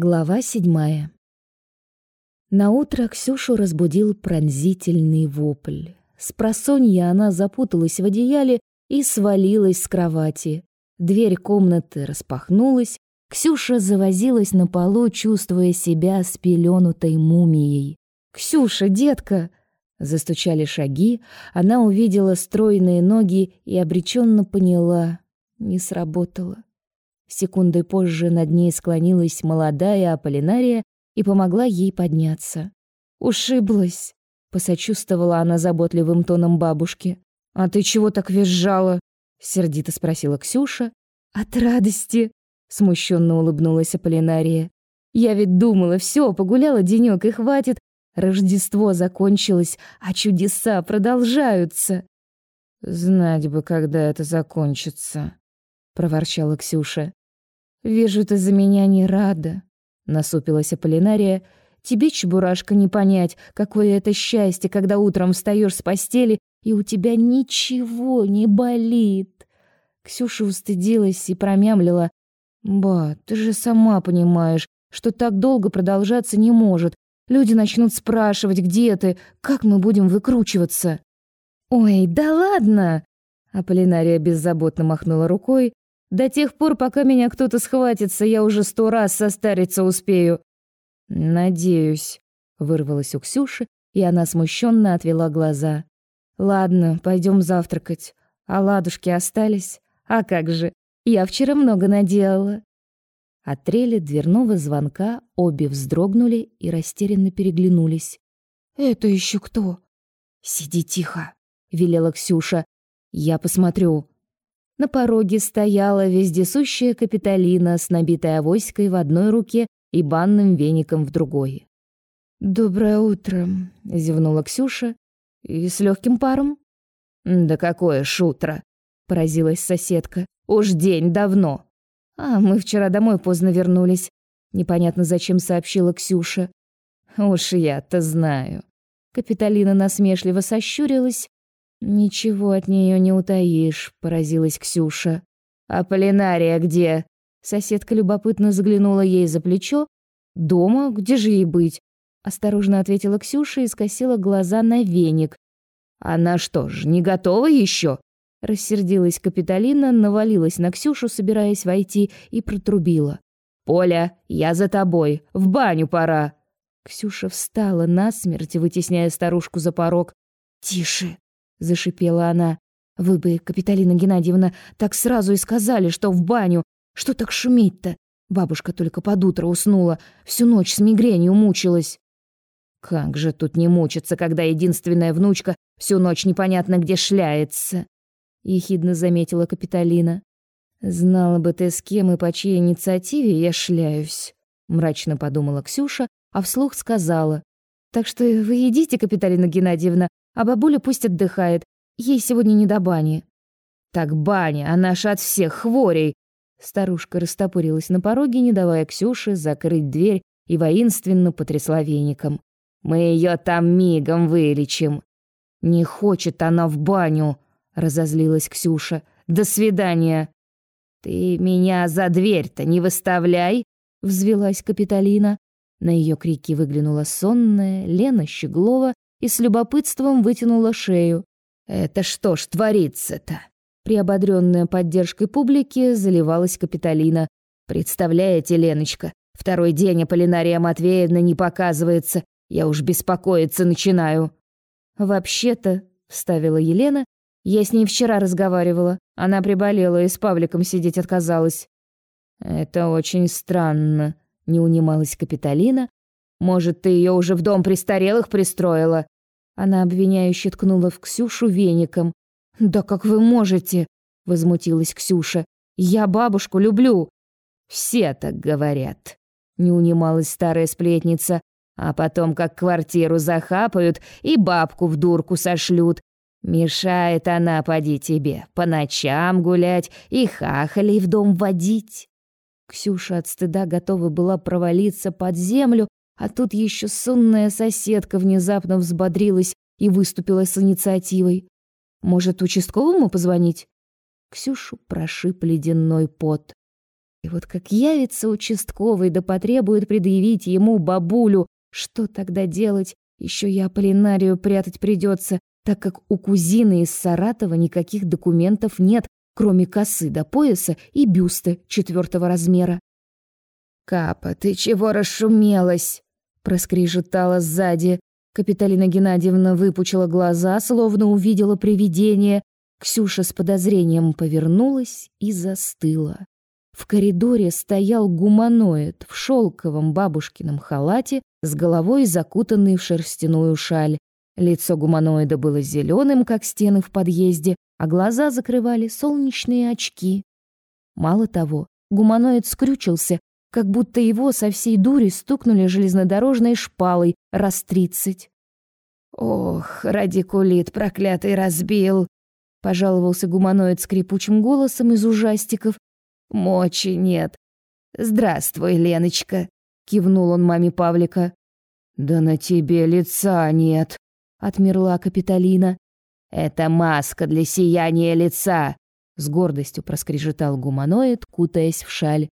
Глава седьмая. На утро Ксюшу разбудил пронзительный вопль. С просонья она запуталась в одеяле и свалилась с кровати. Дверь комнаты распахнулась. Ксюша завозилась на полу, чувствуя себя спеленутой мумией. «Ксюша, детка!» Застучали шаги, она увидела стройные ноги и обреченно поняла — не сработало. Секундой позже над ней склонилась молодая Аполлинария и помогла ей подняться. «Ушиблась», — посочувствовала она заботливым тоном бабушки. «А ты чего так визжала?» — сердито спросила Ксюша. «От радости», — смущенно улыбнулась Аполлинария. «Я ведь думала, все, погуляла денек и хватит. Рождество закончилось, а чудеса продолжаются». «Знать бы, когда это закончится», — проворчала Ксюша. «Вижу, ты за меня не рада», — насупилась Аполлинария. «Тебе, чебурашка, не понять, какое это счастье, когда утром встаешь с постели, и у тебя ничего не болит». Ксюша устыдилась и промямлила. «Ба, ты же сама понимаешь, что так долго продолжаться не может. Люди начнут спрашивать, где ты, как мы будем выкручиваться». «Ой, да ладно!» Аполлинария беззаботно махнула рукой. До тех пор, пока меня кто-то схватится, я уже сто раз состариться успею. Надеюсь, вырвалась у Ксюши, и она смущенно отвела глаза. Ладно, пойдем завтракать. А ладушки остались? А как же? Я вчера много наделала. От трели дверного звонка обе вздрогнули и растерянно переглянулись. «Это еще кто?» «Сиди тихо», — велела Ксюша. «Я посмотрю». На пороге стояла вездесущая Капитолина с набитой авоськой в одной руке и банным веником в другой. «Доброе утро», — зевнула Ксюша. «И с легким паром?» «Да какое шутро!» — поразилась соседка. «Уж день давно!» «А мы вчера домой поздно вернулись», — непонятно зачем сообщила Ксюша. «Уж я-то знаю». Капитолина насмешливо сощурилась «Ничего от нее не утаишь», — поразилась Ксюша. «А Полинария где?» Соседка любопытно заглянула ей за плечо. «Дома? Где же ей быть?» Осторожно ответила Ксюша и скосила глаза на веник. «Она что ж, не готова еще?» Рассердилась Капитолина, навалилась на Ксюшу, собираясь войти, и протрубила. «Поля, я за тобой. В баню пора!» Ксюша встала насмерть, вытесняя старушку за порог. «Тише!» Зашипела она. Вы бы, Капиталина Геннадьевна, так сразу и сказали, что в баню. Что так шуметь-то? Бабушка только под утро уснула, всю ночь с мигренью мучилась. Как же тут не мучиться, когда единственная внучка всю ночь непонятно где шляется, ехидно заметила Капиталина. Знала бы ты, с кем и по чьей инициативе я шляюсь, мрачно подумала Ксюша, а вслух сказала: "Так что вы идите, Капиталина Геннадьевна, а бабуля пусть отдыхает. Ей сегодня не до бани. Так баня, она ж от всех хворей. Старушка растопырилась на пороге, не давая Ксюше закрыть дверь и воинственно потрясла веником. Мы ее там мигом вылечим. Не хочет она в баню, разозлилась Ксюша. До свидания. Ты меня за дверь-то не выставляй, взвилась Капитолина. На ее крики выглянула сонная Лена Щеглова и с любопытством вытянула шею. «Это что ж творится-то?» Приободрённая поддержкой публики, заливалась Капитолина. «Представляете, Леночка, второй день Аполлинария Матвеевна не показывается. Я уж беспокоиться начинаю». «Вообще-то», — вставила Елена, — «я с ней вчера разговаривала. Она приболела и с Павликом сидеть отказалась». «Это очень странно», — не унималась Капитолина, может, ты ее уже в дом престарелых пристроила?» Она обвиняюще ткнула в Ксюшу веником. «Да как вы можете?» — возмутилась Ксюша. «Я бабушку люблю». «Все так говорят», — не унималась старая сплетница. «А потом как квартиру захапают и бабку в дурку сошлют. Мешает она, поди тебе, по ночам гулять и хахалей в дом водить». Ксюша от стыда готова была провалиться под землю, а тут еще сонная соседка внезапно взбодрилась и выступила с инициативой. Может, участковому позвонить? Ксюшу прошиб ледяной пот. И вот как явится участковый да потребует предъявить ему бабулю, что тогда делать? Еще и Аполлинарию прятать придется, так как у кузины из Саратова никаких документов нет, кроме косы до пояса и бюста четвертого размера. «Капа, ты чего расшумелась?» — проскрежетала сзади. Капиталина Геннадьевна выпучила глаза, словно увидела привидение. Ксюша с подозрением повернулась и застыла. В коридоре стоял гуманоид в шелковом бабушкином халате с головой закутанный в шерстяную шаль. Лицо гуманоида было зеленым, как стены в подъезде, а глаза закрывали солнечные очки. Мало того, гуманоид скрючился, как будто его со всей дури стукнули железнодорожной шпалой раз тридцать. «Ох, радикулит проклятый разбил!» — пожаловался гуманоид скрипучим голосом из ужастиков. «Мочи нет. Здравствуй, Леночка!» — кивнул он маме Павлика. «Да на тебе лица нет!» — отмерла Капитолина. «Это маска для сияния лица!» — с гордостью проскрежетал гуманоид, кутаясь в шаль.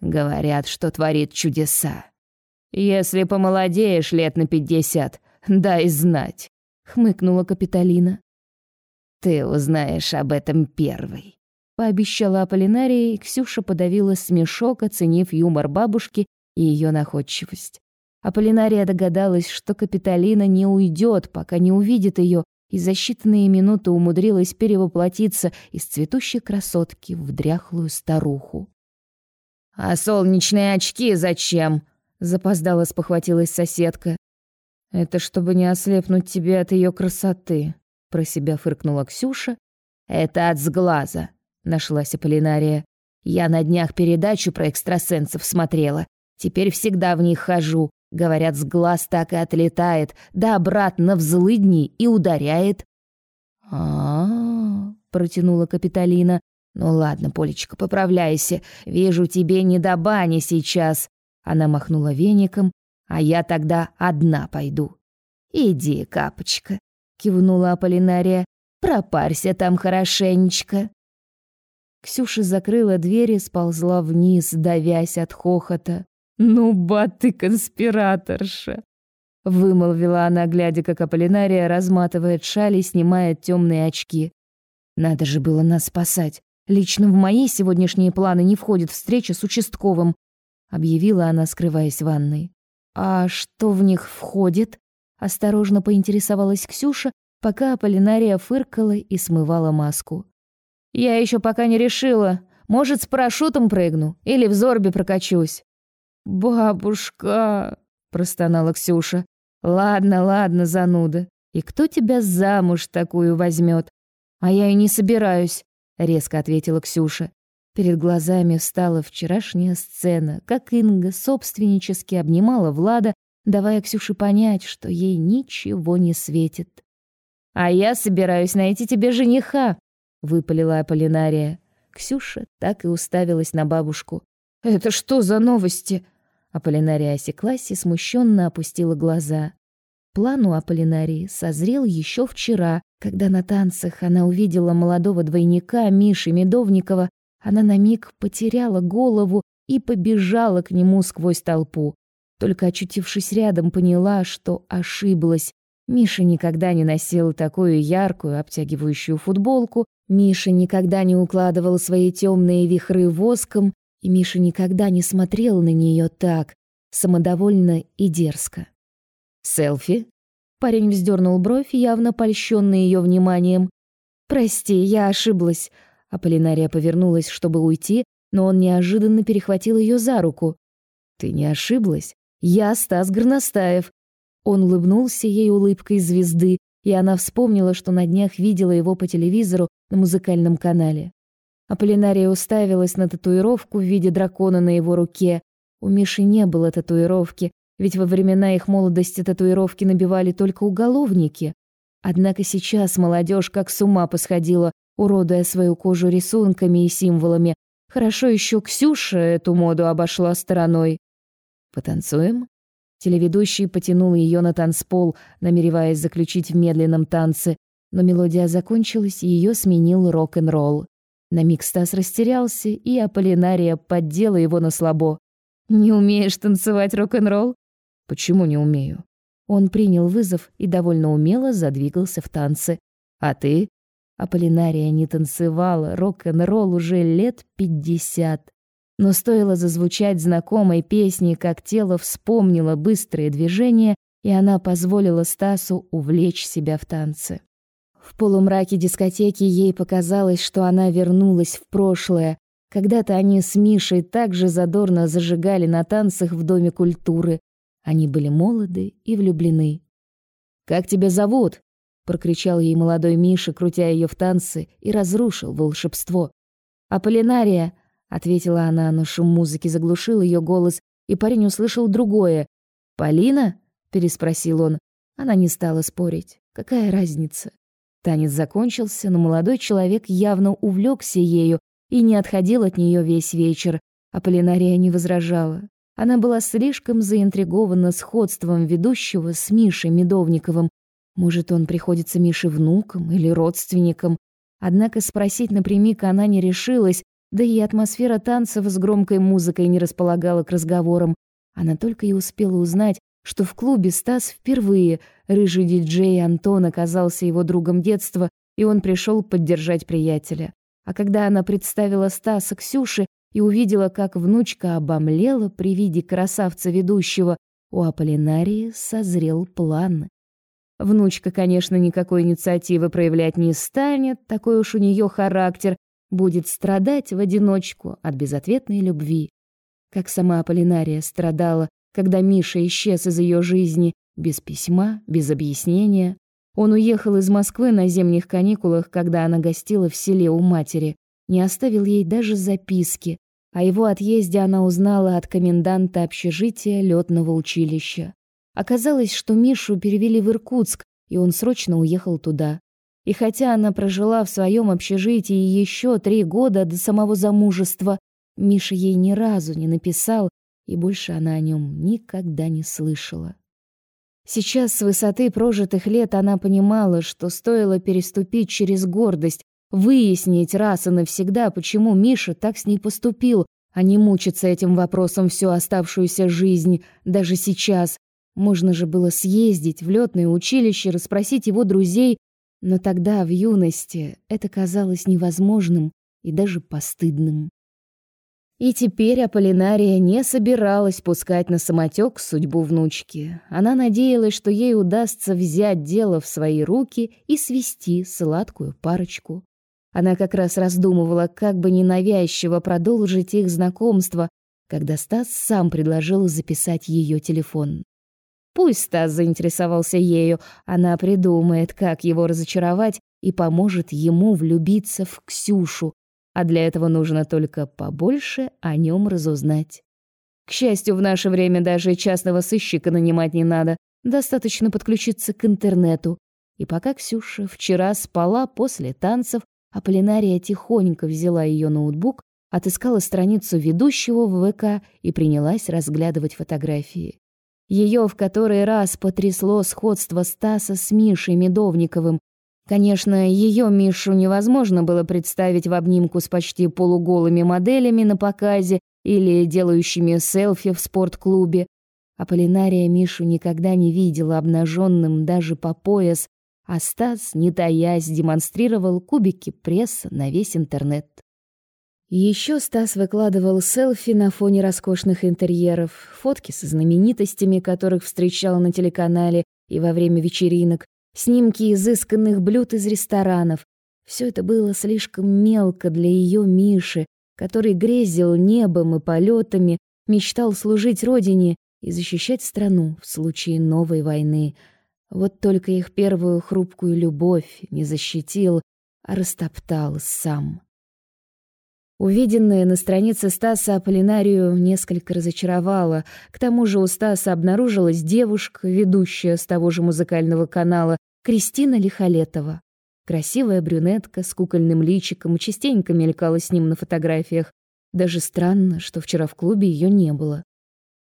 Говорят, что творит чудеса. Если помолодеешь лет на пятьдесят, дай знать, хмыкнула Капитолина. Ты узнаешь об этом первой. Пообещала Аполлинария, и Ксюша подавила смешок, оценив юмор бабушки и ее находчивость. Аполлинария догадалась, что Капитолина не уйдет, пока не увидит ее, и за считанные минуты умудрилась перевоплотиться из цветущей красотки в дряхлую старуху. «А солнечные очки зачем?» — запоздало спохватилась соседка. «Это чтобы не ослепнуть тебе от ее красоты», — про себя фыркнула Ксюша. «Это от сглаза», — нашлась Аполлинария. «Я на днях передачу про экстрасенсов смотрела. Теперь всегда в них хожу. Говорят, с глаз так и отлетает, да обратно в злыдни и ударяет». «А-а-а», протянула Капитолина. «Ну ладно, Полечка, поправляйся. Вижу, тебе не до бани сейчас». Она махнула веником, «А я тогда одна пойду». «Иди, капочка», — кивнула Аполлинария. «Пропарься там хорошенечко». Ксюша закрыла дверь и сползла вниз, давясь от хохота. «Ну, ба ты конспираторша!» Вымолвила она, глядя, как Аполлинария разматывает шаль и снимает темные очки. «Надо же было нас спасать. Лично в мои сегодняшние планы не входит встреча с участковым, объявила она, скрываясь в ванной. А что в них входит? осторожно поинтересовалась Ксюша, пока Аполлинария фыркала и смывала маску. Я еще пока не решила. Может, с парашютом прыгну или в зорбе прокачусь. Бабушка, простонала Ксюша. Ладно, ладно, зануда. И кто тебя замуж такую возьмет? А я и не собираюсь резко ответила Ксюша. Перед глазами встала вчерашняя сцена, как Инга собственнически обнимала Влада, давая Ксюше понять, что ей ничего не светит. «А я собираюсь найти тебе жениха», — выпалила Аполлинария. Ксюша так и уставилась на бабушку. «Это что за новости?» Аполлинария осеклась и смущенно опустила глаза. План у Аполлинарии созрел еще вчера, когда на танцах она увидела молодого двойника Миши Медовникова. Она на миг потеряла голову и побежала к нему сквозь толпу. Только очутившись рядом, поняла, что ошиблась. Миша никогда не носил такую яркую обтягивающую футболку, Миша никогда не укладывал свои темные вихры воском, и Миша никогда не смотрел на нее так, самодовольно и дерзко. «Селфи?» Парень вздернул бровь, явно польщенный ее вниманием. «Прости, я ошиблась». Аполлинария повернулась, чтобы уйти, но он неожиданно перехватил ее за руку. «Ты не ошиблась? Я Стас Горностаев». Он улыбнулся ей улыбкой звезды, и она вспомнила, что на днях видела его по телевизору на музыкальном канале. Аполлинария уставилась на татуировку в виде дракона на его руке. У Миши не было татуировки, ведь во времена их молодости татуировки набивали только уголовники. Однако сейчас молодежь как с ума посходила, уродуя свою кожу рисунками и символами. Хорошо еще Ксюша эту моду обошла стороной. «Потанцуем?» Телеведущий потянул ее на танцпол, намереваясь заключить в медленном танце, но мелодия закончилась, и ее сменил рок-н-ролл. На миг Стас растерялся, и Аполлинария поддела его на слабо. «Не умеешь танцевать рок-н-ролл?» «Почему не умею?» Он принял вызов и довольно умело задвигался в танце. «А ты?» Аполлинария не танцевала рок-н-ролл уже лет пятьдесят. Но стоило зазвучать знакомой песни, как тело вспомнило быстрые движения, и она позволила Стасу увлечь себя в танце. В полумраке дискотеки ей показалось, что она вернулась в прошлое. Когда-то они с Мишей также задорно зажигали на танцах в Доме культуры. Они были молоды и влюблены. «Как тебя зовут?» — прокричал ей молодой Миша, крутя ее в танцы, и разрушил волшебство. «Аполлинария!» ответила она, но шум музыки заглушил ее голос, и парень услышал другое. "Полина?" переспросил он. Она не стала спорить. Какая разница? Танец закончился, но молодой человек явно увлекся ею и не отходил от нее весь вечер. А Полинария не возражала. Она была слишком заинтригована сходством ведущего с Мишей Медовниковым. Может, он приходится Мише внуком или родственником. Однако спросить напрямик она не решилась, да и атмосфера танцев с громкой музыкой не располагала к разговорам. Она только и успела узнать, что в клубе Стас впервые, рыжий диджей Антон оказался его другом детства, и он пришел поддержать приятеля. А когда она представила Стаса Ксюше и увидела, как внучка обомлела при виде красавца ведущего, у Аполлинарии созрел план. Внучка, конечно, никакой инициативы проявлять не станет, такой уж у нее характер, будет страдать в одиночку от безответной любви. Как сама Аполлинария страдала, когда Миша исчез из ее жизни, без письма, без объяснения. Он уехал из Москвы на зимних каникулах, когда она гостила в селе у матери, не оставил ей даже записки. О его отъезде она узнала от коменданта общежития летного училища. Оказалось, что Мишу перевели в Иркутск, и он срочно уехал туда. И хотя она прожила в своем общежитии еще три года до самого замужества, Миша ей ни разу не написал, и больше она о нем никогда не слышала. Сейчас с высоты прожитых лет она понимала, что стоило переступить через гордость, выяснить раз и навсегда, почему Миша так с ней поступил, а не мучиться этим вопросом всю оставшуюся жизнь, даже сейчас. Можно же было съездить в летное училище, расспросить его друзей, но тогда, в юности, это казалось невозможным и даже постыдным. И теперь Аполлинария не собиралась пускать на самотек судьбу внучки. Она надеялась, что ей удастся взять дело в свои руки и свести сладкую парочку. Она как раз раздумывала, как бы ненавязчиво продолжить их знакомство, когда Стас сам предложил записать ее телефон. Пусть Стас заинтересовался ею, она придумает, как его разочаровать и поможет ему влюбиться в Ксюшу, а для этого нужно только побольше о нем разузнать. К счастью, в наше время даже частного сыщика нанимать не надо, достаточно подключиться к интернету. И пока Ксюша вчера спала после танцев, Аполлинария тихонько взяла ее ноутбук, отыскала страницу ведущего в ВК и принялась разглядывать фотографии. Ее в который раз потрясло сходство Стаса с Мишей Медовниковым. Конечно, ее Мишу невозможно было представить в обнимку с почти полуголыми моделями на показе или делающими селфи в спортклубе. Аполлинария Мишу никогда не видела обнаженным даже по пояс, а Стас, не таясь, демонстрировал кубики пресса на весь интернет. Еще Стас выкладывал селфи на фоне роскошных интерьеров, фотки со знаменитостями, которых встречал на телеканале и во время вечеринок, снимки изысканных блюд из ресторанов. Все это было слишком мелко для ее Миши, который грезил небом и полетами, мечтал служить родине и защищать страну в случае новой войны. Вот только их первую хрупкую любовь не защитил, а растоптал сам. Увиденное на странице Стаса Аполлинарию несколько разочаровало. К тому же у Стаса обнаружилась девушка, ведущая с того же музыкального канала, Кристина Лихолетова. Красивая брюнетка с кукольным личиком частенько мелькала с ним на фотографиях. Даже странно, что вчера в клубе ее не было.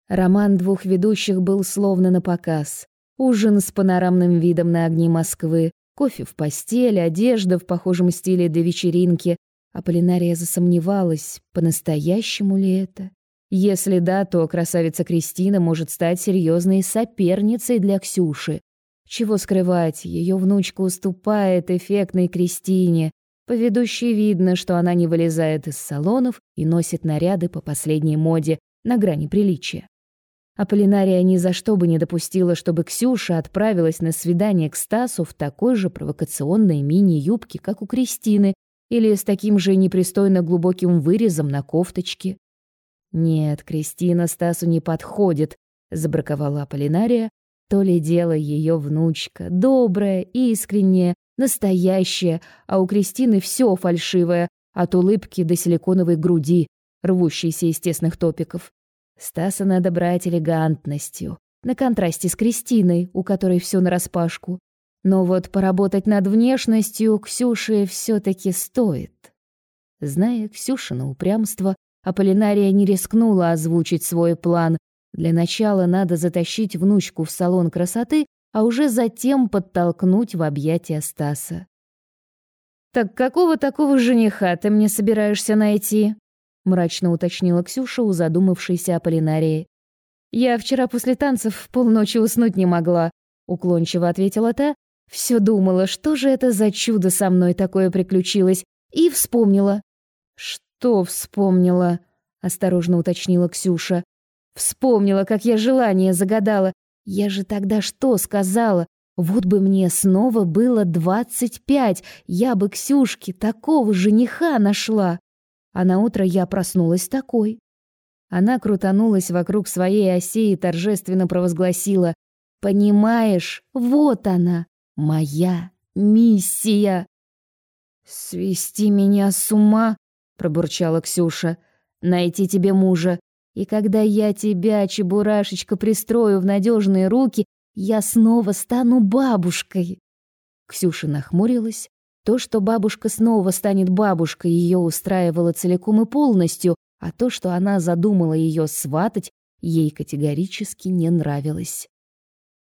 Роман двух ведущих был словно на показ. Ужин с панорамным видом на огни Москвы, кофе в постели, одежда в похожем стиле до вечеринки, Аполлинария засомневалась, по-настоящему ли это. Если да, то красавица Кристина может стать серьезной соперницей для Ксюши. Чего скрывать, ее внучка уступает эффектной Кристине. По ведущей видно, что она не вылезает из салонов и носит наряды по последней моде, на грани приличия. Аполлинария ни за что бы не допустила, чтобы Ксюша отправилась на свидание к Стасу в такой же провокационной мини-юбке, как у Кристины, или с таким же непристойно глубоким вырезом на кофточке. Нет, Кристина Стасу не подходит, забраковала Аполлинария. То ли дело ее внучка, добрая, искренняя, настоящая, а у Кристины все фальшивое, от улыбки до силиконовой груди, рвущейся из тесных топиков. Стаса надо брать элегантностью, на контрасте с Кристиной, у которой все нараспашку. Но вот поработать над внешностью Ксюше все таки стоит. Зная Ксюшина упрямство, Аполлинария не рискнула озвучить свой план. Для начала надо затащить внучку в салон красоты, а уже затем подтолкнуть в объятия Стаса. «Так какого такого жениха ты мне собираешься найти?» Мрачно уточнила Ксюша у задумавшейся Аполлинарии. Я вчера после танцев полночи уснуть не могла, уклончиво ответила та. Все думала, что же это за чудо со мной такое приключилось, и вспомнила. Что вспомнила? осторожно уточнила Ксюша. Вспомнила, как я желание загадала. Я же тогда что сказала? Вот бы мне снова было двадцать пять, я бы Ксюшке такого жениха нашла. А на утро я проснулась такой. Она крутанулась вокруг своей оси и торжественно провозгласила: "Понимаешь, вот она, моя миссия". "Свести меня с ума", пробурчала Ксюша. "Найти тебе мужа, и когда я тебя, чебурашечка, пристрою в надежные руки, я снова стану бабушкой". Ксюша нахмурилась, то, что бабушка снова станет бабушкой, ее устраивало целиком и полностью, а то, что она задумала ее сватать, ей категорически не нравилось.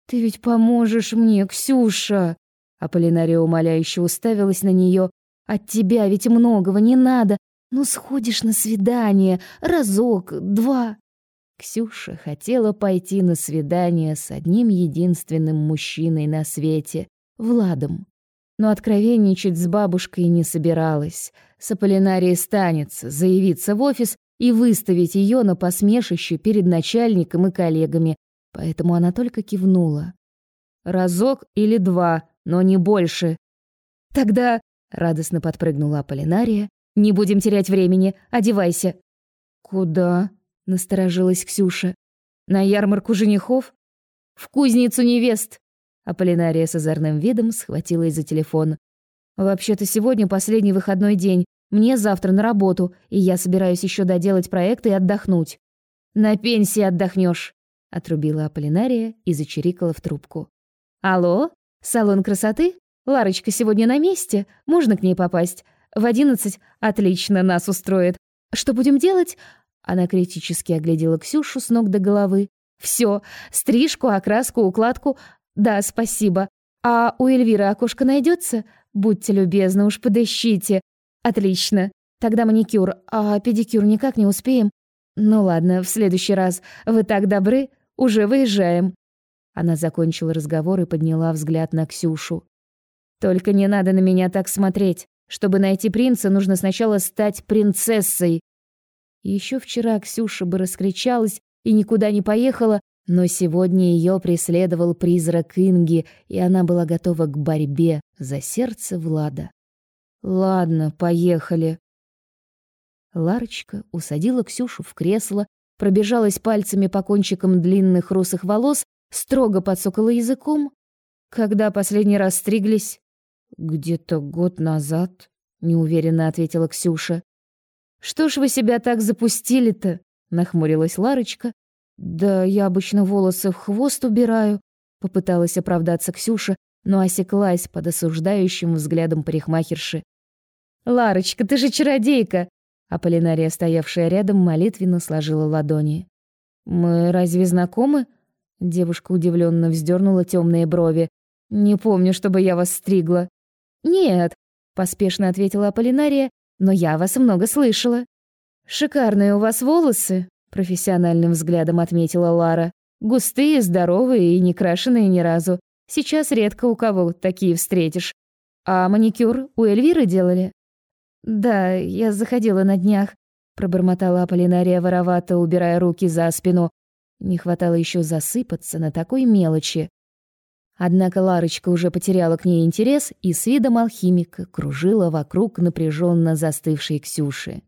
«Ты ведь поможешь мне, Ксюша!» Аполлинария умоляюще уставилась на нее. «От тебя ведь многого не надо. Ну, сходишь на свидание. Разок, два». Ксюша хотела пойти на свидание с одним единственным мужчиной на свете — Владом но откровенничать с бабушкой не собиралась. С Аполлинарией станется заявиться в офис и выставить ее на посмешище перед начальником и коллегами, поэтому она только кивнула. «Разок или два, но не больше». «Тогда...» — радостно подпрыгнула Аполлинария. «Не будем терять времени, одевайся». «Куда?» — насторожилась Ксюша. «На ярмарку женихов?» «В кузницу невест!» Аполлинария с озорным видом схватилась за телефон. «Вообще-то сегодня последний выходной день. Мне завтра на работу, и я собираюсь еще доделать проект и отдохнуть». «На пенсии отдохнешь», — отрубила Аполлинария и зачирикала в трубку. «Алло? Салон красоты? Ларочка сегодня на месте? Можно к ней попасть? В одиннадцать? Отлично, нас устроит. Что будем делать?» Она критически оглядела Ксюшу с ног до головы. «Все, стрижку, окраску, укладку, «Да, спасибо. А у Эльвиры окошко найдется? Будьте любезны, уж подыщите. Отлично. Тогда маникюр, а педикюр никак не успеем. Ну ладно, в следующий раз. Вы так добры, уже выезжаем». Она закончила разговор и подняла взгляд на Ксюшу. «Только не надо на меня так смотреть. Чтобы найти принца, нужно сначала стать принцессой». Еще вчера Ксюша бы раскричалась и никуда не поехала, но сегодня ее преследовал призрак Инги, и она была готова к борьбе за сердце Влада. Ладно, поехали. Ларочка усадила Ксюшу в кресло, пробежалась пальцами по кончикам длинных русых волос, строго подсокала языком. Когда последний раз стриглись? Где-то год назад, неуверенно ответила Ксюша. Что ж вы себя так запустили-то? нахмурилась Ларочка, «Да я обычно волосы в хвост убираю», — попыталась оправдаться Ксюша, но осеклась под осуждающим взглядом парикмахерши. «Ларочка, ты же чародейка!» Аполлинария, стоявшая рядом, молитвенно сложила ладони. «Мы разве знакомы?» Девушка удивленно вздернула темные брови. «Не помню, чтобы я вас стригла». «Нет», — поспешно ответила Аполлинария, но я вас много слышала. Шикарные у вас волосы, профессиональным взглядом отметила Лара. Густые, здоровые и не крашеные ни разу. Сейчас редко у кого такие встретишь. А маникюр у Эльвиры делали? Да, я заходила на днях, пробормотала Аполлинария воровато, убирая руки за спину. Не хватало еще засыпаться на такой мелочи. Однако Ларочка уже потеряла к ней интерес и с видом алхимика кружила вокруг напряженно застывшей Ксюши.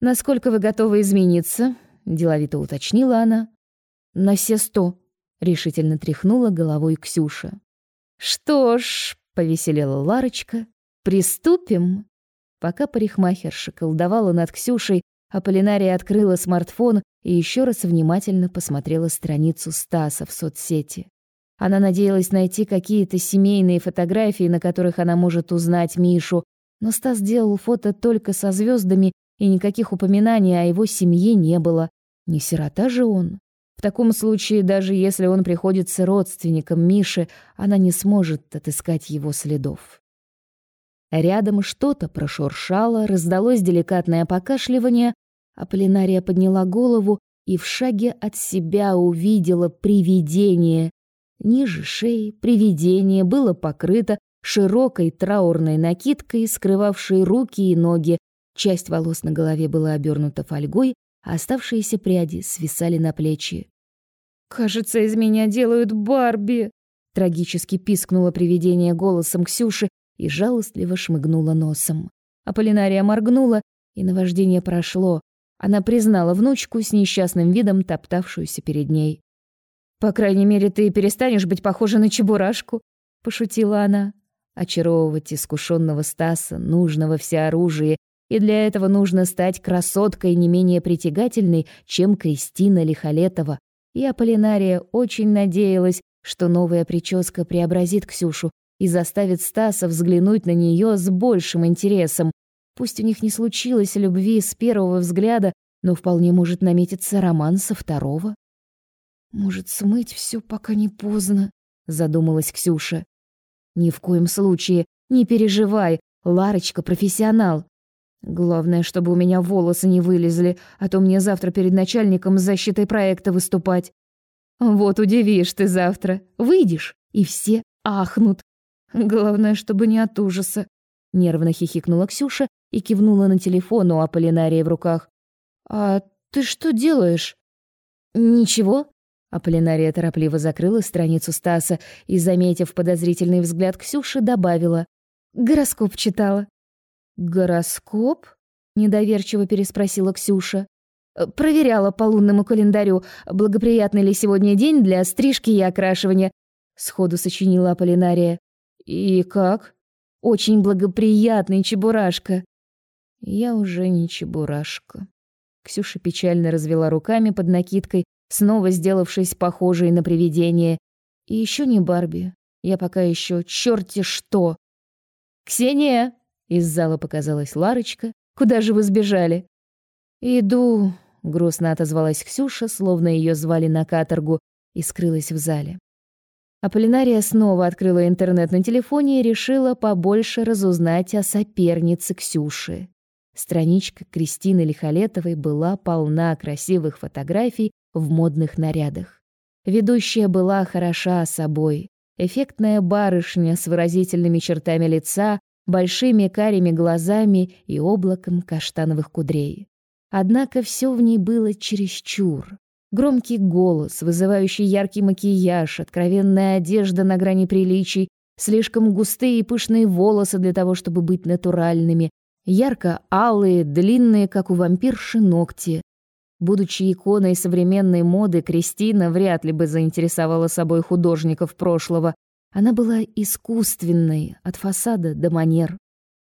«Насколько вы готовы измениться?» — деловито уточнила она. «На все сто», — решительно тряхнула головой Ксюша. «Что ж», — повеселела Ларочка, — «приступим». Пока парикмахерша колдовала над Ксюшей, Аполлинария открыла смартфон и еще раз внимательно посмотрела страницу Стаса в соцсети. Она надеялась найти какие-то семейные фотографии, на которых она может узнать Мишу, но Стас делал фото только со звездами, и никаких упоминаний о его семье не было. Не сирота же он. В таком случае, даже если он приходится родственником Миши, она не сможет отыскать его следов. Рядом что-то прошуршало, раздалось деликатное покашливание, а Полинария подняла голову и в шаге от себя увидела привидение. Ниже шеи привидение было покрыто широкой траурной накидкой, скрывавшей руки и ноги. Часть волос на голове была обернута фольгой, а оставшиеся пряди свисали на плечи. «Кажется, из меня делают Барби!» Трагически пискнуло привидение голосом Ксюши и жалостливо шмыгнула носом. Аполлинария моргнула, и наваждение прошло. Она признала внучку с несчастным видом, топтавшуюся перед ней. «По крайней мере, ты перестанешь быть похожа на чебурашку», — пошутила она. Очаровывать искушенного Стаса нужно во всеоружии, и для этого нужно стать красоткой не менее притягательной, чем Кристина Лихолетова. И Аполлинария очень надеялась, что новая прическа преобразит Ксюшу и заставит Стаса взглянуть на нее с большим интересом. Пусть у них не случилось любви с первого взгляда, но вполне может наметиться роман со второго. Может, смыть все, пока не поздно, задумалась Ксюша. Ни в коем случае, не переживай, Ларочка профессионал. Главное, чтобы у меня волосы не вылезли, а то мне завтра перед начальником с защитой проекта выступать. Вот удивишь ты завтра. Выйдешь, и все ахнут. Главное, чтобы не от ужаса. Нервно хихикнула Ксюша и кивнула на телефон у Аполлинарии в руках. «А ты что делаешь?» «Ничего», Аполлинария торопливо закрыла страницу Стаса и, заметив подозрительный взгляд Ксюши, добавила. «Гороскоп читала». «Гороскоп?» — недоверчиво переспросила Ксюша. «Проверяла по лунному календарю, благоприятный ли сегодня день для стрижки и окрашивания», — сходу сочинила Аполлинария. «И как?» «Очень благоприятный, Чебурашка». «Я уже не Чебурашка». Ксюша печально развела руками под накидкой, снова сделавшись похожей на привидение. И еще не Барби. Я пока еще черти что. «Ксения!» — из зала показалась Ларочка. «Куда же вы сбежали?» «Иду», — грустно отозвалась Ксюша, словно ее звали на каторгу, и скрылась в зале. Аполлинария снова открыла интернет на телефоне и решила побольше разузнать о сопернице Ксюши. Страничка Кристины Лихолетовой была полна красивых фотографий в модных нарядах. Ведущая была хороша собой. Эффектная барышня с выразительными чертами лица, большими карими глазами и облаком каштановых кудрей. Однако все в ней было чересчур. Громкий голос, вызывающий яркий макияж, откровенная одежда на грани приличий, слишком густые и пышные волосы для того, чтобы быть натуральными, ярко-алые, длинные, как у вампирши, ногти, Будучи иконой современной моды, Кристина вряд ли бы заинтересовала собой художников прошлого. Она была искусственной, от фасада до манер.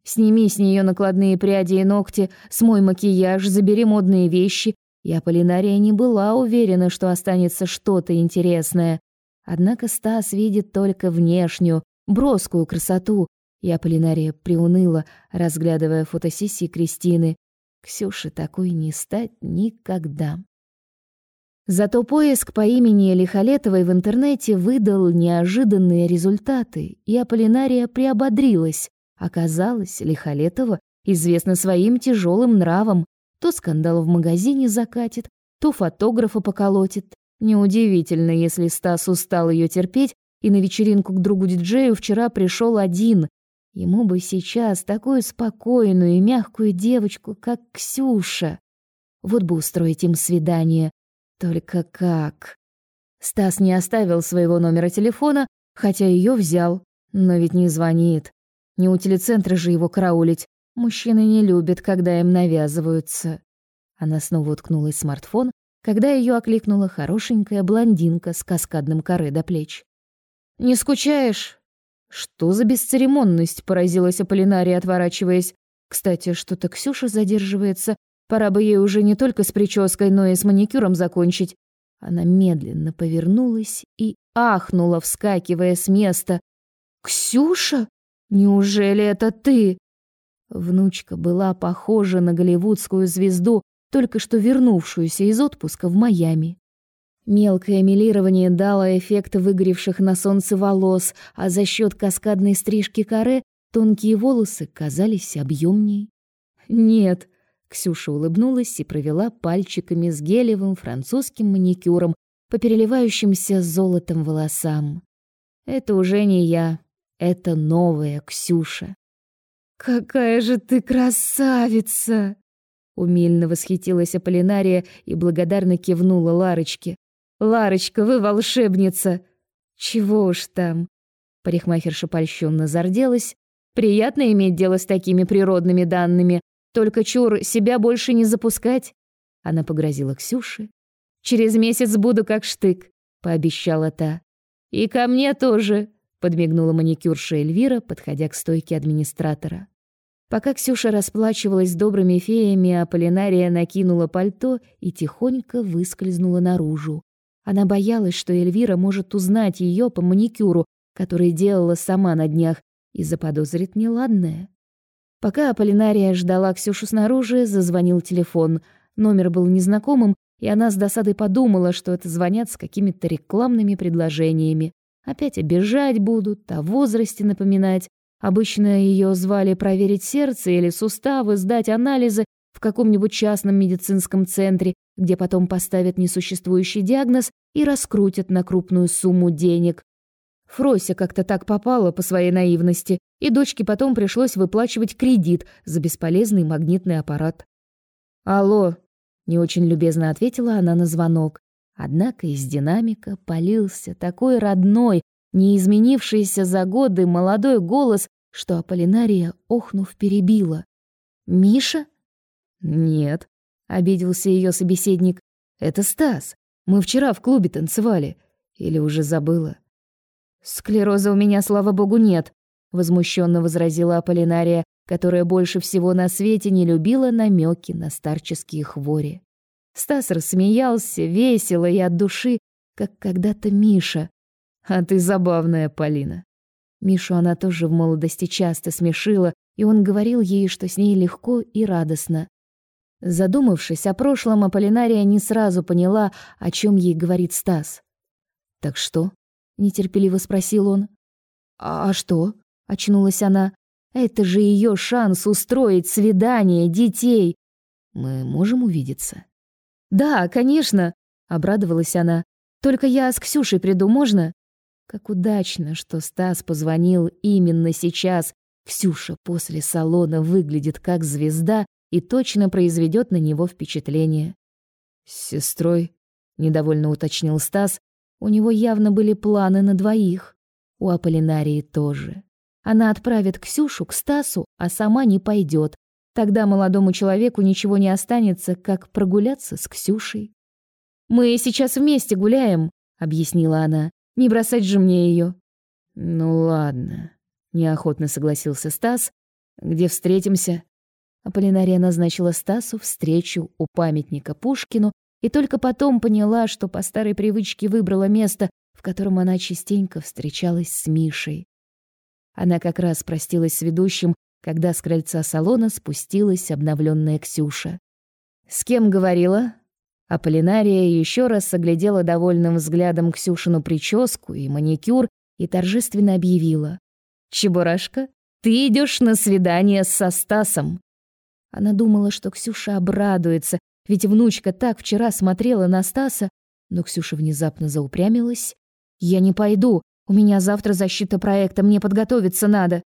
Сними с нее накладные пряди и ногти, смой макияж, забери модные вещи. И Аполлинария не была уверена, что останется что-то интересное. Однако Стас видит только внешнюю, броскую красоту, и Аполлинария приуныла, разглядывая фотосессии Кристины. Ксюше такой не стать никогда. Зато поиск по имени Лихолетовой в интернете выдал неожиданные результаты, и Аполлинария приободрилась. Оказалось, Лихолетова известна своим тяжелым нравом. То скандал в магазине закатит, то фотографа поколотит. Неудивительно, если Стас устал ее терпеть и на вечеринку к другу-диджею вчера пришел один. Ему бы сейчас такую спокойную и мягкую девочку, как Ксюша. Вот бы устроить им свидание. Только как? Стас не оставил своего номера телефона, хотя ее взял, но ведь не звонит. Не у телецентра же его караулить. Мужчины не любят, когда им навязываются. Она снова уткнулась в смартфон, когда ее окликнула хорошенькая блондинка с каскадным каре до плеч. «Не скучаешь?» «Что за бесцеремонность?» — поразилась Аполлинария, отворачиваясь. «Кстати, что-то Ксюша задерживается. Пора бы ей уже не только с прической, но и с маникюром закончить». Она медленно повернулась и ахнула, вскакивая с места. «Ксюша? Неужели это ты?» Внучка была похожа на голливудскую звезду, только что вернувшуюся из отпуска в Майами. Мелкое милирование дало эффект выгоревших на солнце волос, а за счет каскадной стрижки каре тонкие волосы казались объемней. «Нет», — Ксюша улыбнулась и провела пальчиками с гелевым французским маникюром по переливающимся золотом волосам. «Это уже не я, это новая Ксюша». «Какая же ты красавица!» Умильно восхитилась Аполлинария и благодарно кивнула Ларочке. Ларочка, вы волшебница. Чего уж там? Парикмахерша польщённо зарделась. Приятно иметь дело с такими природными данными. Только чур себя больше не запускать. Она погрозила Ксюше. Через месяц буду как штык, пообещала та. И ко мне тоже, подмигнула маникюрша Эльвира, подходя к стойке администратора. Пока Ксюша расплачивалась с добрыми феями, Аполлинария накинула пальто и тихонько выскользнула наружу. Она боялась, что Эльвира может узнать ее по маникюру, который делала сама на днях, и заподозрит неладное. Пока Аполлинария ждала Ксюшу снаружи, зазвонил телефон. Номер был незнакомым, и она с досадой подумала, что это звонят с какими-то рекламными предложениями. Опять обижать будут, о возрасте напоминать. Обычно ее звали проверить сердце или суставы, сдать анализы в каком-нибудь частном медицинском центре, где потом поставят несуществующий диагноз и раскрутят на крупную сумму денег. Фрося как-то так попала по своей наивности, и дочке потом пришлось выплачивать кредит за бесполезный магнитный аппарат. «Алло», — не очень любезно ответила она на звонок. Однако из динамика полился такой родной, не изменившийся за годы молодой голос, что Аполлинария, охнув, перебила. «Миша?» «Нет», — обиделся ее собеседник. «Это Стас. Мы вчера в клубе танцевали. Или уже забыла?» «Склероза у меня, слава богу, нет», — возмущенно возразила Аполлинария, которая больше всего на свете не любила намеки на старческие хвори. Стас рассмеялся, весело и от души, как когда-то Миша. «А ты забавная, Полина». Мишу она тоже в молодости часто смешила, и он говорил ей, что с ней легко и радостно. Задумавшись о прошлом, Аполлинария не сразу поняла, о чем ей говорит Стас. «Так что?» — нетерпеливо спросил он. «А, «А что?» — очнулась она. «Это же ее шанс устроить свидание, детей. Мы можем увидеться?» «Да, конечно!» — обрадовалась она. «Только я с Ксюшей приду, можно?» Как удачно, что Стас позвонил именно сейчас. Ксюша после салона выглядит как звезда и точно произведет на него впечатление. «С сестрой?» — недовольно уточнил Стас. У него явно были планы на двоих. У Аполлинарии тоже. Она отправит Ксюшу к Стасу, а сама не пойдет. Тогда молодому человеку ничего не останется, как прогуляться с Ксюшей. «Мы сейчас вместе гуляем», — объяснила она. «Не бросать же мне ее». «Ну ладно», — неохотно согласился Стас. «Где встретимся?» Аполлинария назначила Стасу встречу у памятника Пушкину и только потом поняла, что по старой привычке выбрала место, в котором она частенько встречалась с Мишей. Она как раз простилась с ведущим, когда с крыльца салона спустилась обновленная Ксюша. «С кем говорила?» Аполлинария еще раз оглядела довольным взглядом Ксюшину прическу и маникюр и торжественно объявила. «Чебурашка, ты идешь на свидание со Стасом!» Она думала, что Ксюша обрадуется, ведь внучка так вчера смотрела на Стаса, но Ксюша внезапно заупрямилась. «Я не пойду, у меня завтра защита проекта, мне подготовиться надо».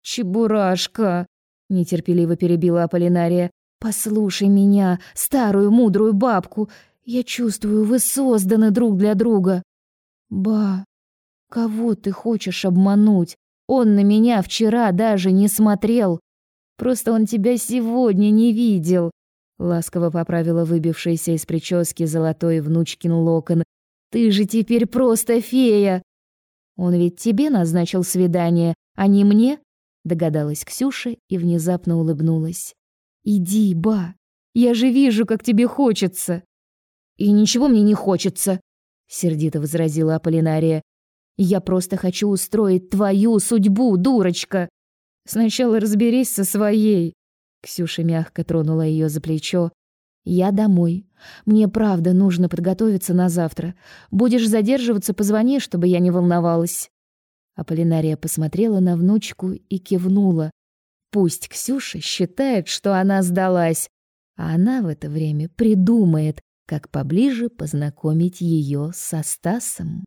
«Чебурашка!» — нетерпеливо перебила Аполлинария. «Послушай меня, старую мудрую бабку. Я чувствую, вы созданы друг для друга». «Ба, кого ты хочешь обмануть? Он на меня вчера даже не смотрел. Просто он тебя сегодня не видел. Ласково поправила выбившийся из прически золотой внучкин локон. Ты же теперь просто фея. Он ведь тебе назначил свидание, а не мне, догадалась Ксюша и внезапно улыбнулась. Иди, ба. Я же вижу, как тебе хочется. И ничего мне не хочется, сердито возразила Аполлинария. Я просто хочу устроить твою судьбу, дурочка. Сначала разберись со своей. Ксюша мягко тронула ее за плечо. Я домой. Мне правда нужно подготовиться на завтра. Будешь задерживаться, позвони, чтобы я не волновалась. Аполлинария посмотрела на внучку и кивнула. Пусть Ксюша считает, что она сдалась, а она в это время придумает, как поближе познакомить ее со Стасом.